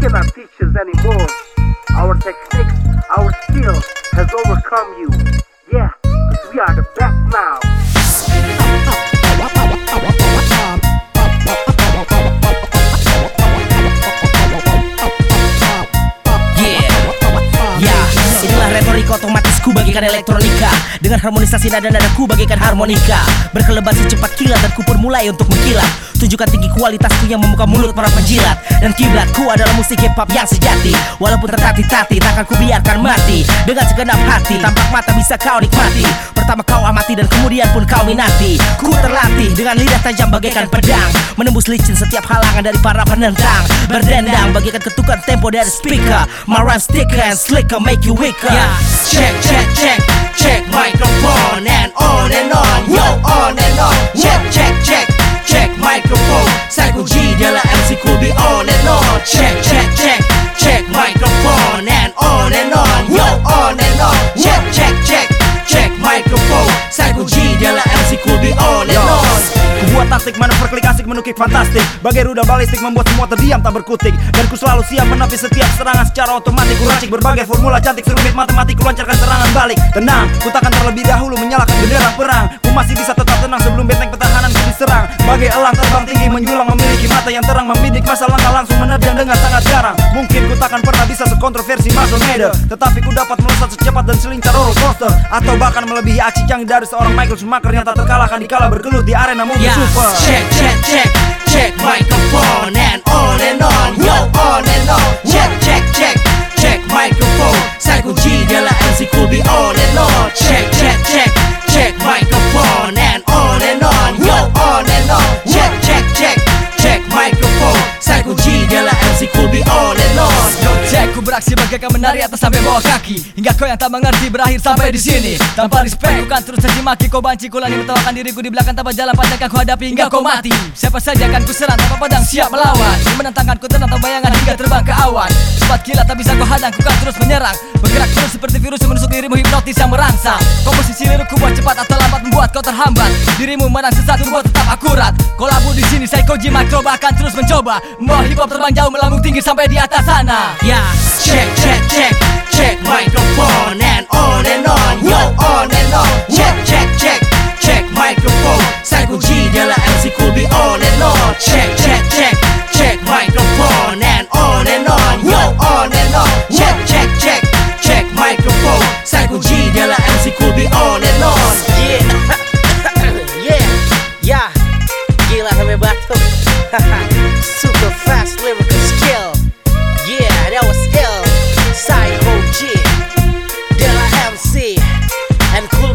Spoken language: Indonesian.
cannot teach us anymore. Our techniques, our skill has overcome you. Yeah, cause we are the best now. Yeah, ya inilah retorika otomatis ku bagikan elektronika Dengan harmonisasi nada-nada ku bagikan harmonika Berkelebat secepat kilat dan ku pun mulai untuk mengkilat Tunjukkan tinggi kualitasku yang membuka mulut para penjilat. Dan kiblatku adalah musik hip hop yang sejati. Walaupun tertati-tati takkan ku biarkan mati. Dengan segenap hati tampak mata bisa kau nikmati. Pertama kau amati dan kemudian pun kau minati. Ku terlatih dengan lidah tajam bagaikan pedang. Menembus licin setiap halangan dari para penentang. Berdendang bagaikan ketukan tempo dari speaker. My rhyme sticker and slicker make you weaker. Check, check, check, check microphone and on and on menukik fantastik. Bagai rudal balistik membuat semua terdiam tak berkutik. Dan ku selalu siap menepis setiap serangan secara otomatis Ku racik berbagai formula cantik serumit matematik Ku lancarkan serangan balik. Tenang, ku takkan terlebih dahulu menyalakan bendera perang. Ku masih bisa tetap Bagai elang terbang tinggi menjulang memiliki mata yang terang Membidik masa langkah langsung menerjang dengan sangat jarang Mungkin ku takkan pernah bisa sekontroversi Marshall Mader Tetapi ku dapat melesat secepat dan selincar roller coaster Atau bahkan melebihi aci canggih dari seorang Michael Schumacher Yang tak terkalahkan dikala bergelut di arena mobil Yeah. super Check, check, check, check microphone and on and on beraksi bagaikan menari atas sampai bawah kaki. Hingga kau yang tak mengerti berakhir sampai di sini. Tanpa respect, ku kan terus caci maki Kau banci, ku lani mentawakan diriku di belakang tanpa jalan. Panjang Kau hadapi hingga kau mati. Siapa saja akan ku serang tanpa pedang siap melawan. Menentangkan ku tenang bayangan hingga terbang ke awan. Cepat kilat tak bisa kau hadang, ku kan terus menyerang. Bergerak terus seperti virus yang menusuk dirimu hipnotis yang merangsang. Komposisi lirikku cepat atau lambat membuat kau terhambat Dirimu menang sesat membuat tetap akurat Kau labu di sini, saya koji makro bahkan terus mencoba Membawa hip hop terbang jauh melambung tinggi sampai di atas sana Yeah, check, check, check, check microphone and close.